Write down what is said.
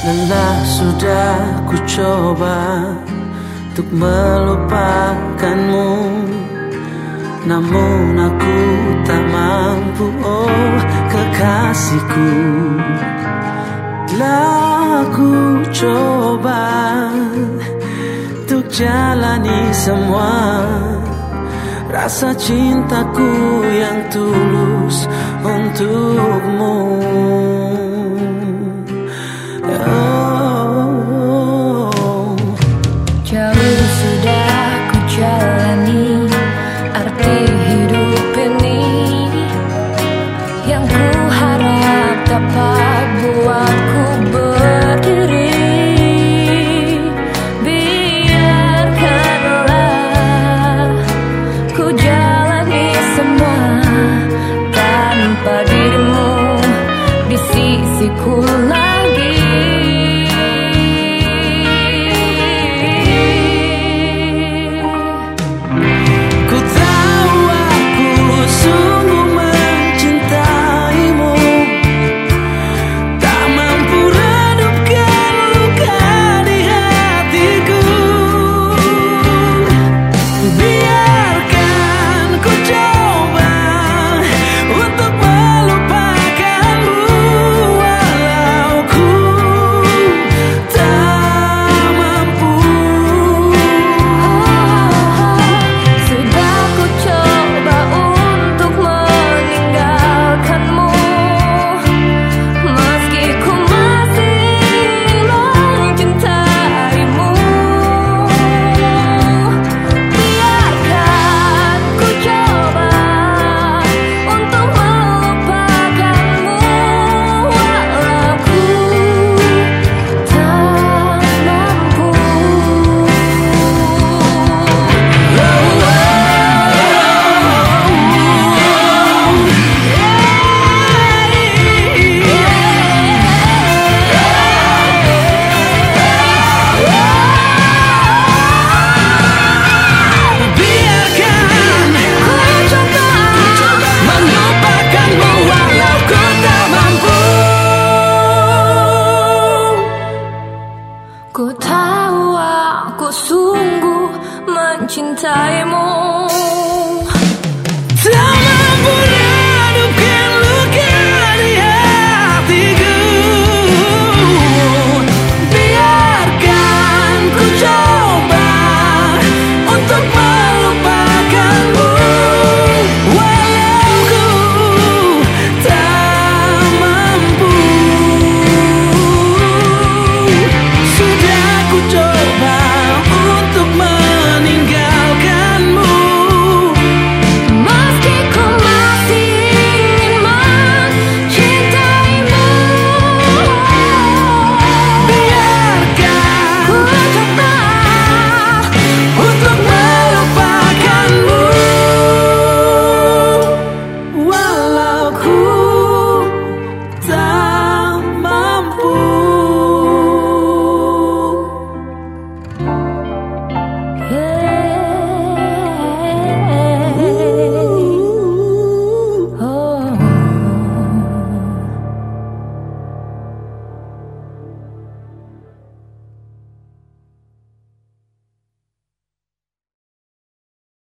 Lelah sudah ku coba Untuk melupakanmu. Namun aku tak mampu Oh kekasihku. Telah ku coba Untuk jalani semua. Rasa cintaku yang tulus sungguh mencintaimu.